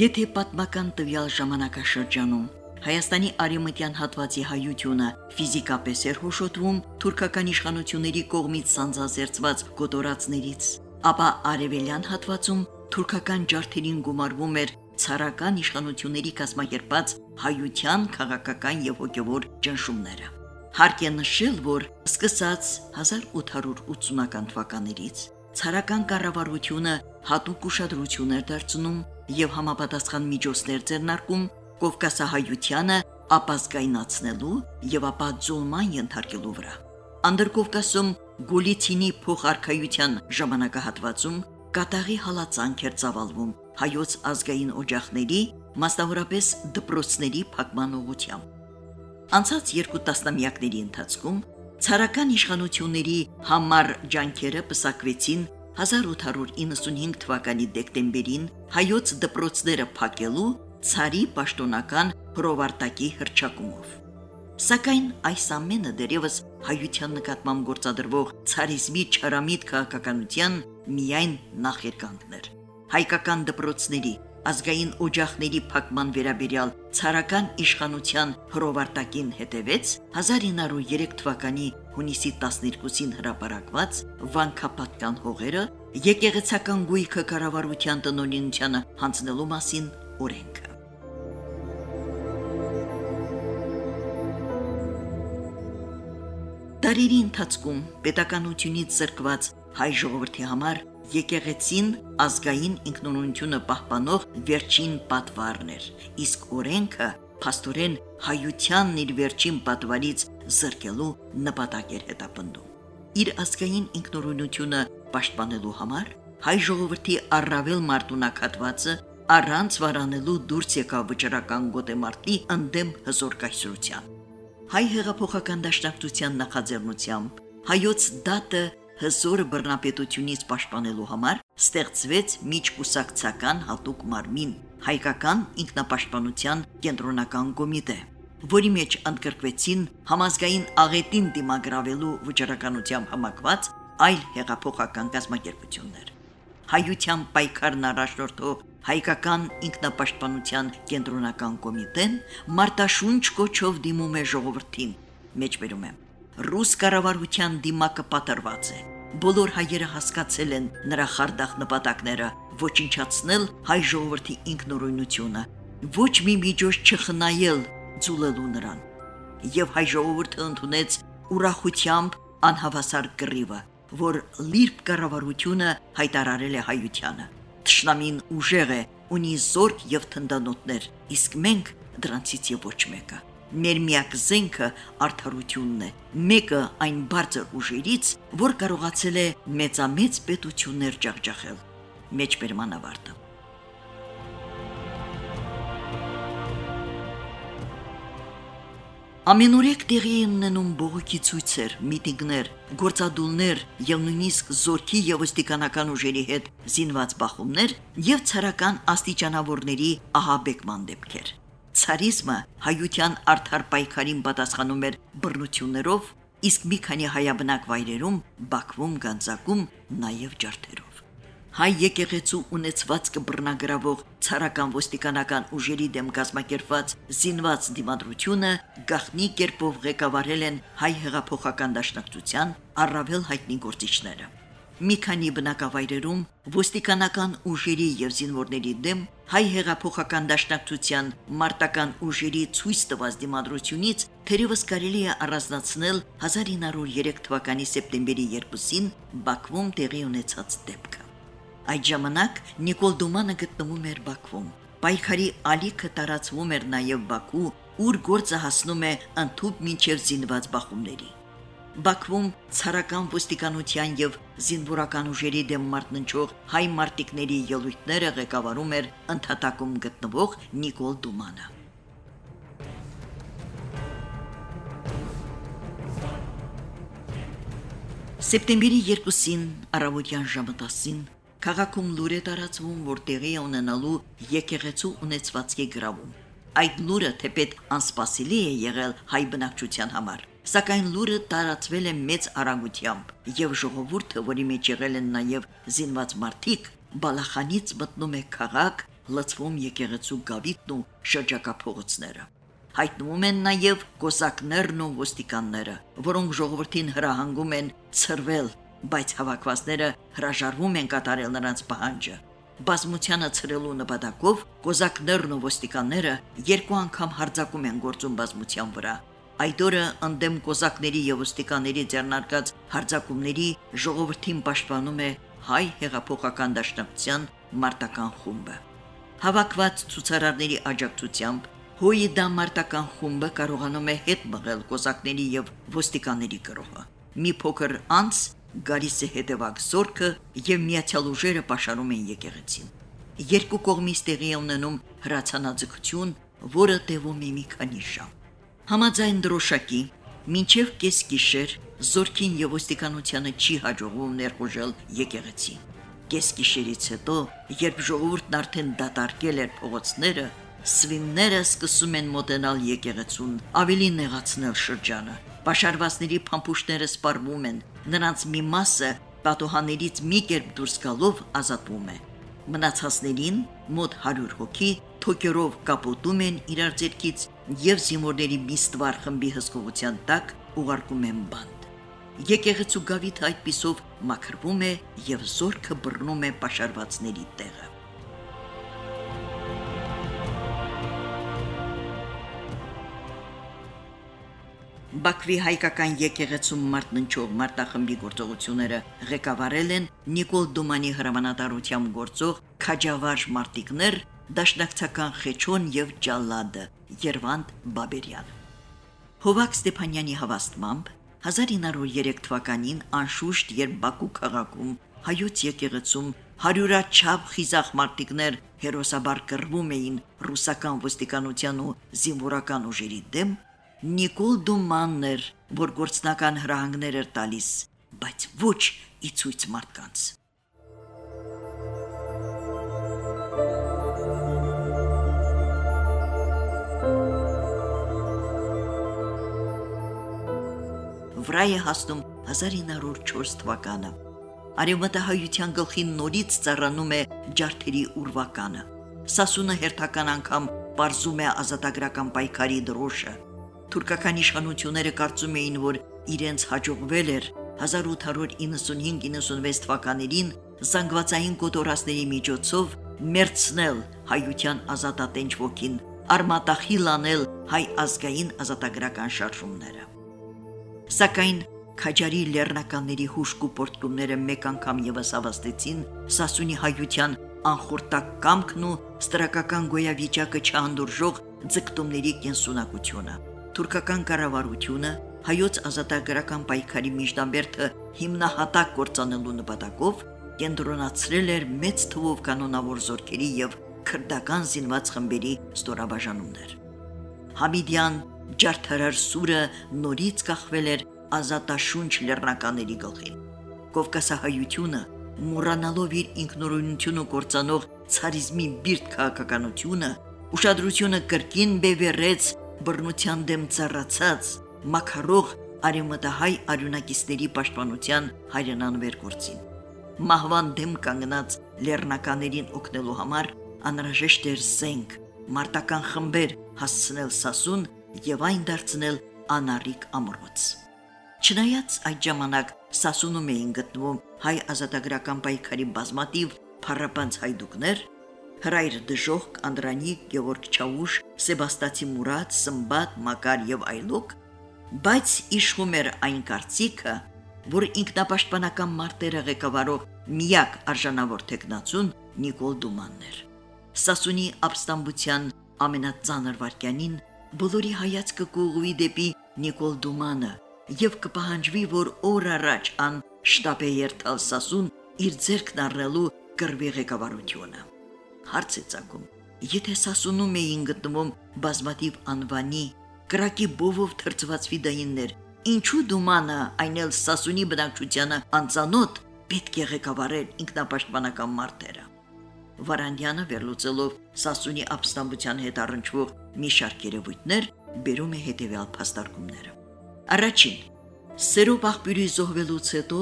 Եթե պատմական տվյալ ժամանակաշրջանում Հայաստանի արևմտյան հատվածի հայությունը ֆիզիկապես էր հոշոտվում թուրքական իշխանությունների կողմից սանձազերծված գոտորածներից, ապա արևելյան հատվածում թուրքական ջարդերին գումարվում էր ցարական իշխանությունների կազմակերպած հայության քաղաքական եւ հոգեվոր ճնշումները։ Հարկ է նշել, որ սկսած 1880-ական թվականներից ցարական կառավարությունը հատուկ ուշադրություն էր դարձնում եւ համապատասխան միջոցներ ձեռնարկում Կովկասահայությանը ապազգայնացնելու եւ ապա ձուլման ենթարկելու վրա։ Անդրկովկասում Գոլիցինի փոխարքայության ժամանակահատվածում կատաղի հալածանք էր ծավալվում հայոց ազգային օջախների, մասնավորապես դպրոցների փակման ուղղությամբ։ Անցած երկու տասնամյակների ընթացքում ցարական իշխանությունների համար ջանքերը պսակվեցին 1895 թվականի դեկտեմբերին հայոց դպրոցները փակելու ցարի պաշտոնական հրովարտակի հրճակումով։ Սակայն այս ամենը դերևս հայության նկատմամբ գործադրվող ցարիզմի չարամիտ քաղաքականության միայն նախերգանքն էր։ Հայկական դպրոցների ազգային օջախների փակման վերաբերյալ ցարական իշխանության հրովարտակին հետևեց 1903 թվականի հունիսի 12-ին հրապարակված վանքապատկան հողերը եկեղեցական գույքը կառավարության տնօրինությանը հանձնելու մասին օրենքը։ Տարերի ընթացքում պետականությունից զրկված հայ ժողովրդի համար եկեղեցին ազգային ինքնուրույնությունը պահպանող վերջին պատվարն էր, իսկ օրենքը փաստորեն հայությանն իր վերջին պատվարից զրկելու նպատակ էր հետապնդում։ Իր ազգային ինքնուրույնությունը պաշտպանելու համար հայ ժողովրդի առավել մարտունակատվածը առանց վարանելու դուրս եկավ վճռական գոտեմարտի ընդդեմ հզոր կայսրության։ Հայ հեղափոխական դաշնակցության նախաձեռնությամբ հայոց դատը հզոր բռնապետությունից պաշտպանելու համար ստեղծվեց միջկուսակցական հատուկ մարմին հայկական ինքնապաշտպանության կենտրոնական կոմիտե, որի մեջ ընդգրկվեցին համազգային աղետին դիմագրավելու վճռականությամբ համակված այլ հեղափոխական կազմակերպություններ։ Հայության պայքարն առաջնորդող հայկական ինքնապաշտպանության կենտրոնական կոմիտեն մարտաշունչ կոչով դիմում է ժողովրդին, մեջբերում է ռուս կառավարության դիմակը պատրված է։ Բոլոր հայերը հասկացել են նրա խարդախ նպատակները՝ ոչնչացնել հայ ժողովրդի ինքնուրույնությունը, ոչ մի միջոց չխնայել ցուլելու նրան։ Եվ հայ ժողովուրդը ընդունեց ուրախությամբ անհավասար կռիվը, որ լիրբ կառավարությունը հայտարարել է հայությանը։ Տշնամին ուժեղ է, ունի զորք եւ թնդանոթներ, իսկ մենք դրանցից եւ ոչ մեկը։ Մեր միակ զենքը արդարությունն է։ Մեկը այն բարձր ուժերից, որ կարողացել է մեծամեծ պետություններ ջախջախել։ Մեջբերման ավարտը։ Ամենուրեք տեղի են ունենում բողոքի ցույցեր, միտինգներ, գործադուլներ եւ նույնիսկ զորքի եւ ոստիկանական ուժերի հետ զինված բախումներ եւ ցարական աստիճանավորների ահաբեկման դեպքեր ցարիզմը հայության արդար պայքարին պատասխանում էր բռնություններով, իսկ մի քանի հայաբնակ վայրերում Բաքվում գանձակում նաև ջարդերով։ Հայ եկեղեցու ունեցվածքը բռնագրավող ցարական ոստիկանական ուժերի դեմ կազմակերպված զինված դիմադրությունը գախնի կերպով ղեկավարել են հայ հեղափոխական դաշնակցության առավել հայտնի գործիչները մի քանի բնակավայրերում ոստիկանական ուժերի եւ զինվորների դեմ հայ հեղափոխական դաշնակցության մարտական ուժերի ցույց տված դիմադրությունից թերևս կարելի է առանձնացնել 1903 թվականի սեպտեմբերի 2-ին Բաքվում տեղի ունեցած դեպքը։ Այդ ժամանակ Նիկոլ Դումանը գտնվում էր Բաքվում։ Պայքարի ալիքը տարածվում էր նաև Բաքու, ուր գործը հասնում է ընդཐུպ մինչև զինված բախումների։ Բաքվում ցարական ոստիկանության եւ զինվորական ուժերի դեմ մարտնչող հայ մարտիկների ելույթները ղեկավարում էր ընդհատակում գտնվող Նիկոլ Դումանը։ Սեպտեմբերի 2-ին առավոտյան ժամը 10-ին քաղաքում լուր է տարածվում, որ տեղի է ունենալու եկեղեցու ունեցվածքի գրավում։ Այդ լուրը թեպետ անսպասելի է եղել հայ բնակչության համար սակայն լուրը տարածվել է մեծ արագությամբ եւ ժողովուրդը, որի մեջ եղել են նաեւ զինված մարդիկ, բալախանից մտնում է քաղաք լծվում եկեղեցու գավիթն ու շրջակա փողոցները։ Հայտնվում են նաև կոսակներն ու ոստիկանները, որոնք ժողովրդին հրահանգում են ծրվել, բայց հավաքվածները հրաժարվում են կատարել նրանց պահանջը։ Բազմությանը ցրելու նպատակով կոզակներն ու ոստիկանները երկու անգամ հարձակում են գործում բազմության վրա։ Այդ օրը ընդդեմ կոզակների եւ ոստիկանների ձեռնարկած հարձակումների ժողովրդին պաշտպանում է հայ հեղափոխական դաշնակցության մարտական խումբը։ Հավաքված ցուցարարների աջակցությամբ Հույդա մարտական խումբը կարողանում է հետ մղել կոզակների եւ ոստիկանների գրոհը։ Մի փոքր անց գալիս է հետևակ զորքը եւ միացյալ ուժերը պաշարում են եկեղեցին։ Երկու կողմից տեղի ունենում հրացանաձգություն, որը տևում է մի քանի ժամ։ Համաձայն դրոշակի, մինչև կես գիշեր զորքին եւ ոստիկանությանը չի հաջողվում ներխուժել եկեղեցին։ Կես գիշերից հետո, երբ ժողովուրդն արդեն դատարկել էր փողոցները, Սվինները սկսում են մոտենալ եկեղեցուն, ավելի նեղացնել շրջանը։ Պաշարվածների փամփուշտները սպառվում են, նրանց մի մասը պատոհաներից մի կերպ դուրս գալով ազատվում է։ Մնացածներին մոտ 100 հոգի թոքերով կապոտում են իրար ձերքից եւ զինվորների միստվար խմբի հսկողության տակ ուղարկում են բանդ։ Եկեղեցու գավիթ այդպիսով մաքրվում է եւ զորքը բռնում է պաշարվածների տեղը։ Բաքվի հայկական եկեղեցում մարտնչող մարտախմբի գործողությունները ղեկավարել են Նիկոլ Դոմանի հրամանատարությամբ գործող քաջավարժ մարտիկներ Դաշնակցական Խեչոն եւ Ջալադը Երվանդ Բաբերյան Հովակ Ստեփանյանի հավաստմամբ 1903 թվականին անշուշտ երբ Բաքու քաղաքում հայոց եկեղեցում հարյուրաչափ խիզախ մարտիկներ հերոսաբար կռվում էին ռուսական ոստիկանության ու զինվորական ուժերի դեմ Նիկոլ Դումանն էր, որ գործնական հրահանգներ էր տալիս, բայց ոչ ի ցույց մարդկանց։ Վրայը հասնում 1904 թվականը։ Արևմտահայության գլխին նորից ծառանում է ջարդերի ուրվականը։ Սասունը հերթական անգամ բարձում է ազատագրական պայքարի դրոշը Թուրքական իշխանությունները կարծում էին, որ իրենց հաջողվել էր 1895-96 թվականներին զանգվածային կոտորածների միջոցով մերցնել հայության ազատատենչ ոգին, արմատախիլ անել հայ ազգային ազատագրական շարժումները։ Սակայն Քաջարի լեռնականների հուշկու պորտկումները մեկ անգամ եւս ավաստեցին Սասունի հայության անխորտակ կամքն ու ստրակական գոյավիճակը չհանդուրժող ձգտումների կենսունակությունը թուրքական կառավարությունը հայոց ազատագրական պայքարի միջնաբերդը հիմնահատակ կործանելու նպատակով կենտրոնացրել էր մեծ թվով կանոնավոր զորքերի եւ քրդական զինված խմբերի ստորաբաժանումներ։ Համիդյան ջարդարար սուրը նորից կախվել էր ազատաշունչ լեռնականների գլխին։ Կովկասահայությունը մոռանալով իր ինքնուրույնությունը կործանող ցարիզմի բիրտ քաղաքականությունը ուշադրությունը կրկին բևեռեց բռնության դեմ ծառացած մակարող արեմտահայ արյունակիցների պաշտպանության հայրենանվեր գործին։ Մահվան դեմ կանգնած լեռնականերին օգնելու համար անհրաժեշտ էր զենք, մարտական խմբեր հասցնել Սասուն եւ այն դարձնել անարիք ամրոց։ Չնայած այդ ժամանակ Սասունում էին գտնվում հայ ազատագրական պայքարի բազմատիվ փառապանց հայդուկներ, Հրայր Դժոխք, Անդրանիկ, Գևորգ Չաուշ, Սեբաստացի Մուրադ, Սմբատ, Մակար եւ այլոք, բայց իշխում էր այն կարծիքը, որ ինքնապաշտպանական մարտերը ղեկավարող միակ արժանավոր տեխնացուն Նիկոլ Դումանն էր։ Սասունի ապստամբության ամենածանր վարքյանին բոլորի հայացքը կուղվի դեպի Նիկոլ Դումանը եւ կպահանջվի, որ օր առաջ ան շտապ է երթալ Սասուն իր ձեռքն առնելու կրվի ղեկավարությունը հարց է ցակում։ Եթե սասունում էին գտնվում բազմատիվ անվանի, կրակի բովով թրծված ֆիդայիններ, ինչու դումանը այնել սասունի բնակչությանը անծանոթ պետք է ղեկավարել ինքնապաշտպանական մարտերը։ Վարանդյանը վերլուծելով Սասունի ապստամբության հետ առնչվող մի շարք երևույթներ բերում է հետևյալ փաստարկումները։ Առաջին. Սերոբ աղբյուրի զոհվելուց հետո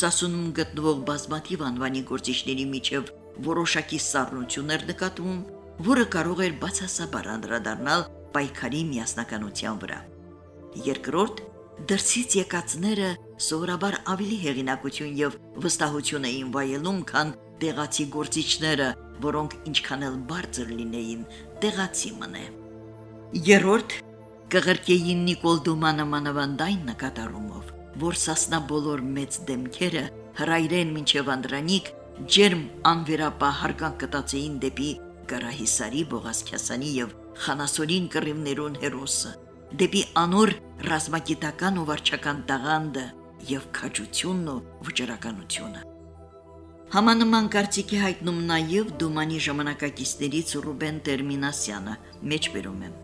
Սասունում գտնվող բազմատիվ անվանի գործիչների միջև որոշակի սառնություններ նկատվում, որը կարող էր բացասաբար անդրադառնալ պայքարի միասնականության վրա։ Երկրորդ, դրսից եկածները սովորաբար ավելի հեղինակություն եւ վստահություն էին վայելում, քան տեղացի գործիչները, որոնք ինչքան էլ բարձր լինեին, տեղացի մնե։ Երորդ, կղրկեին Նիկոլ Դումանը մանավանդային նկատառումով, որ սասնա բոլոր մեծ դեմքերը հրայրեն մինչև Անդրանիկ ջերմ անվերապահ հարգանք կտածեին դեպի Կարահիսարի Բողասքյասանի եւ Խանասորին կռիվներուն հերոսը, դեպի անոր ռազմագիտական ու վարչական տաղանդը եւ քաջությունն ու վճռականությունը։ Համանման կարծիքի հայտնում նաև Դումանի ժամանակակիցներից Ռուբեն Տերմինասյանը, մեջբերում եմ։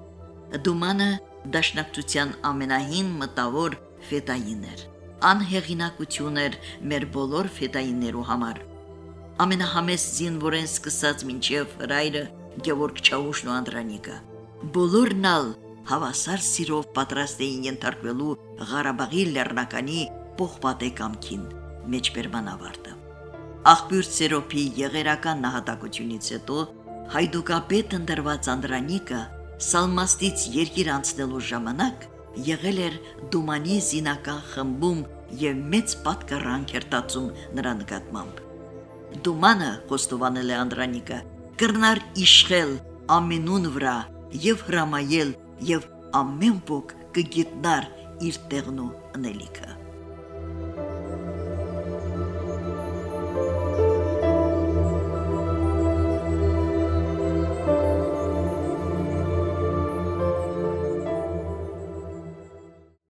Դումանը դաշնակցության ամենահին մտավոր ֆետային էր։ Անհեղինակություն էր մեր բոլոր ֆետայիններու համար։ Ամենահամեստ զինվորեն սկսած մինչև հրայրը Գևորգ Չաուշն ու Անդրանիկը։ Բոլորն ալ հավասար սիրով պատրաստ էին ենթարկվելու Ղարաբաղի լեռնականի փոխպատեկամքին մեջբերման ավարտը։ Աղբյուր Սերոփի եղերական նահատակությունից հետո հայդուկապետ ընդրված Անդրանիկը Սալմաստից երկիր անցնելու ժամանակ եղել էր Դումանի զինական խմբում եւ մեծ պատկառանք էր տածում նրա նկատմամբ։ Դումանը խոստովանել է Անդրանիկը կրնար իշխել ամենուն վրա եւ հրամայել եւ ամեն ոք կգիտնար իր տեղն ու անելիքը